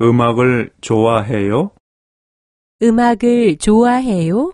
음악을 좋아해요? 음악을 좋아해요?